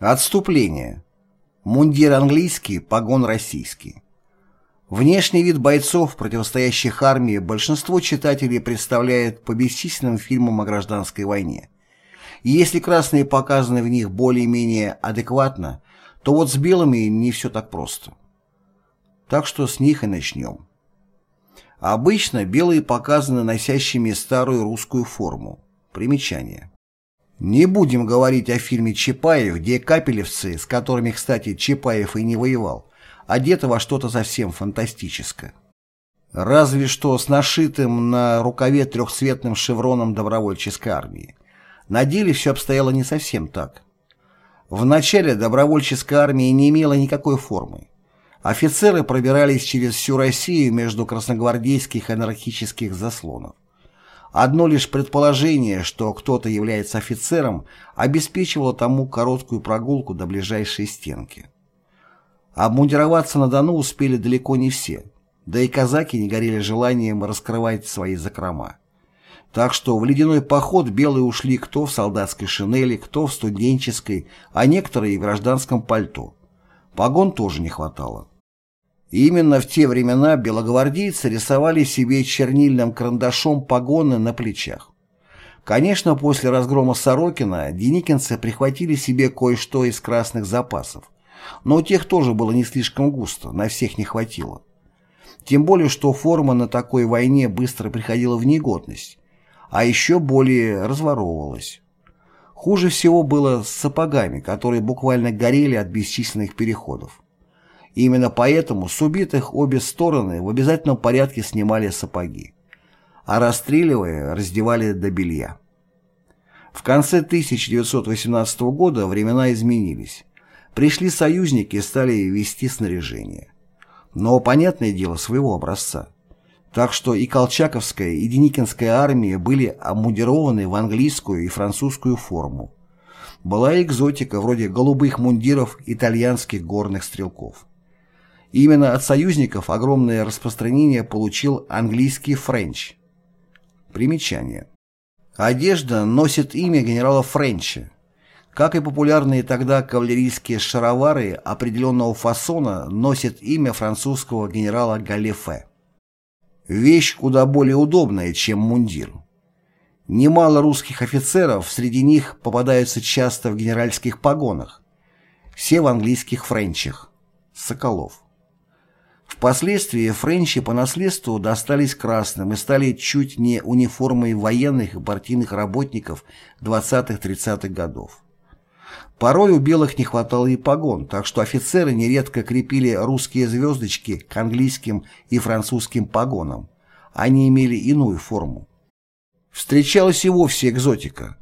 Отступление. Мундир английский, погон российский. Внешний вид бойцов, противостоящих армии, большинство читателей представляет по бесчисленным фильмам о гражданской войне. И если красные показаны в них более-менее адекватно, то вот с белыми не все так просто. Так что с них и начнем. Обычно белые показаны носящими старую русскую форму. Примечание. Не будем говорить о фильме Чапаев, где капелевцы, с которыми, кстати, Чапаев и не воевал, одеты во что-то совсем фантастическое. Разве что с нашитым на рукаве трехцветным шевроном добровольческой армии. На деле все обстояло не совсем так. В начале добровольческая армия не имела никакой формы. Офицеры пробирались через всю Россию между красногвардейских анархических заслонов. Одно лишь предположение, что кто-то является офицером, обеспечивало тому короткую прогулку до ближайшей стенки. Обмундироваться на Дону успели далеко не все, да и казаки не горели желанием раскрывать свои закрома. Так что в ледяной поход белые ушли кто в солдатской шинели, кто в студенческой, а некоторые и в гражданском пальто. Погон тоже не хватало. Именно в те времена белогвардейцы рисовали себе чернильным карандашом погоны на плечах. Конечно, после разгрома Сорокина деникинцы прихватили себе кое-что из красных запасов, но у тех тоже было не слишком густо, на всех не хватило. Тем более, что форма на такой войне быстро приходила в негодность, а еще более разворовывалась. Хуже всего было с сапогами, которые буквально горели от бесчисленных переходов. Именно поэтому с убитых обе стороны в обязательном порядке снимали сапоги, а расстреливая, раздевали до белья. В конце 1918 года времена изменились. Пришли союзники и стали вести снаряжение. Но, понятное дело, своего образца. Так что и Колчаковская, и Деникинская армии были обмундированы в английскую и французскую форму. Была экзотика вроде голубых мундиров итальянских горных стрелков. Именно от союзников огромное распространение получил английский френч. Примечание. Одежда носит имя генерала Френча. Как и популярные тогда кавалерийские шаровары определенного фасона носят имя французского генерала Галифе. Вещь куда более удобная, чем мундир. Немало русских офицеров среди них попадаются часто в генеральских погонах. Все в английских френчах. Соколов. Впоследствии френчи по наследству достались красным и стали чуть не униформой военных и партийных работников 20-30-х годов. Порой у белых не хватало и погон, так что офицеры нередко крепили русские звездочки к английским и французским погонам. Они имели иную форму. Встречалась и вовсе экзотика.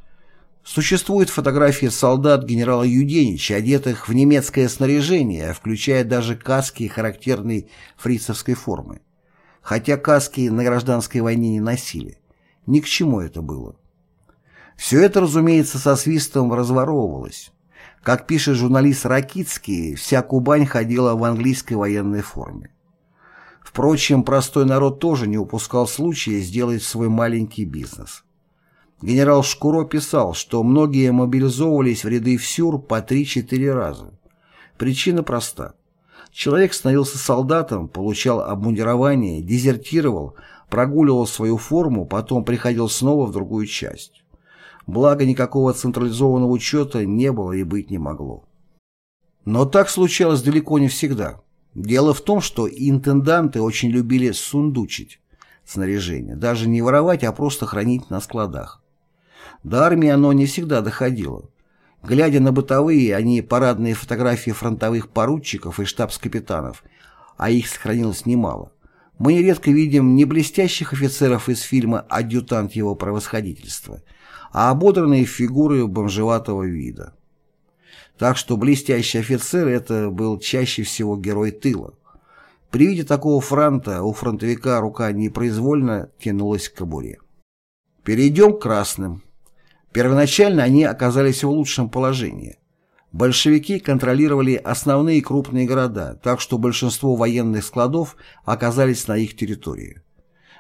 Существуют фотографии солдат генерала Юденича, одетых в немецкое снаряжение, включая даже каски характерной фрицевской формы. Хотя каски на гражданской войне не носили. Ни к чему это было. Все это, разумеется, со свистом разворовывалось. Как пишет журналист Ракицкий, вся Кубань ходила в английской военной форме. Впрочем, простой народ тоже не упускал случая сделать свой маленький бизнес. Генерал Шкуро писал, что многие мобилизовывались в ряды ФСЮР по 3-4 раза. Причина проста. Человек становился солдатом, получал обмундирование, дезертировал, прогуливал свою форму, потом приходил снова в другую часть. Благо, никакого централизованного учета не было и быть не могло. Но так случалось далеко не всегда. Дело в том, что интенданты очень любили сундучить снаряжение, даже не воровать, а просто хранить на складах. До армии оно не всегда доходило. Глядя на бытовые, а не парадные фотографии фронтовых поручиков и штабс-капитанов, а их сохранилось немало, мы нередко видим не блестящих офицеров из фильма «Адъютант его превосходительства», а ободранные фигуры бомжеватого вида. Так что блестящий офицер – это был чаще всего герой тыла. При виде такого фронта у фронтовика рука непроизвольно тянулась к кобуре. Перейдем к красным. Первоначально они оказались в лучшем положении. Большевики контролировали основные крупные города, так что большинство военных складов оказались на их территории.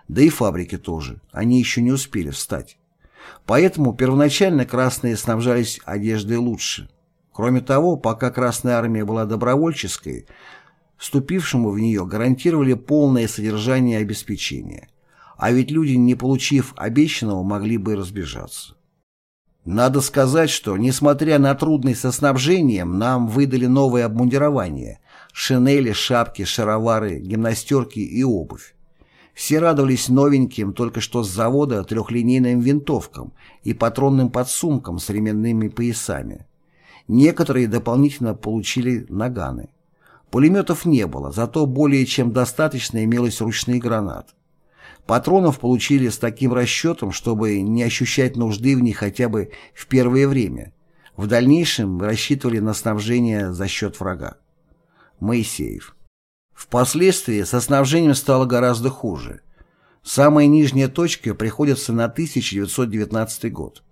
Да и фабрики тоже, они еще не успели встать. Поэтому первоначально красные снабжались одеждой лучше. Кроме того, пока Красная Армия была добровольческой, вступившему в нее гарантировали полное содержание и обеспечение. А ведь люди, не получив обещанного, могли бы разбежаться. Надо сказать, что, несмотря на трудность со снабжением, нам выдали новое обмундирование – шинели, шапки, шаровары, гимнастерки и обувь. Все радовались новеньким, только что с завода трехлинейным винтовкам и патронным подсумкам с ременными поясами. Некоторые дополнительно получили наганы. Пулеметов не было, зато более чем достаточно имелось ручных гранат. Патронов получили с таким расчетом, чтобы не ощущать нужды в них хотя бы в первое время. В дальнейшем рассчитывали на снабжение за счет врага. Моисеев. Впоследствии со снабжением стало гораздо хуже. Самая нижняя точка приходится на 1919 год.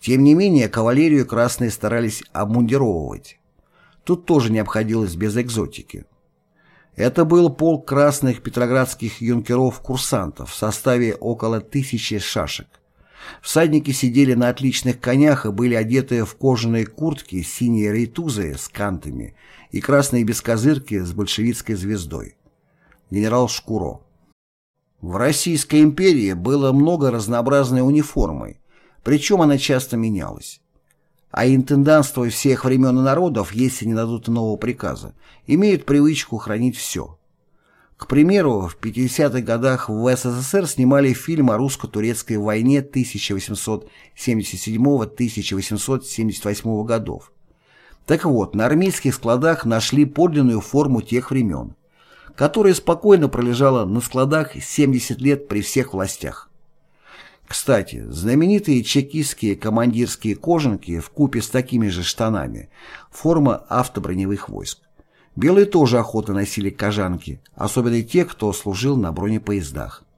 Тем не менее, кавалерию красные старались обмундировывать. Тут тоже не обходилось без экзотики. Это был полк красных петроградских юнкеров-курсантов в составе около тысячи шашек. Всадники сидели на отличных конях и были одеты в кожаные куртки, синие рейтузы с кантами и красные бескозырки с большевистской звездой. Генерал Шкуро. В Российской империи было много разнообразной униформы, причем она часто менялась. А интендантство всех времен и народов, если не дадут нового приказа, имеют привычку хранить все. К примеру, в 50-х годах в СССР снимали фильм о русско-турецкой войне 1877-1878 годов. Так вот, на армейских складах нашли подлинную форму тех времен, которая спокойно пролежала на складах 70 лет при всех властях. Кстати, знаменитые чекистские командирские кожанки в купе с такими же штанами – форма автоброневых войск. Белые тоже охотно носили кожанки, особенно те, кто служил на бронепоездах.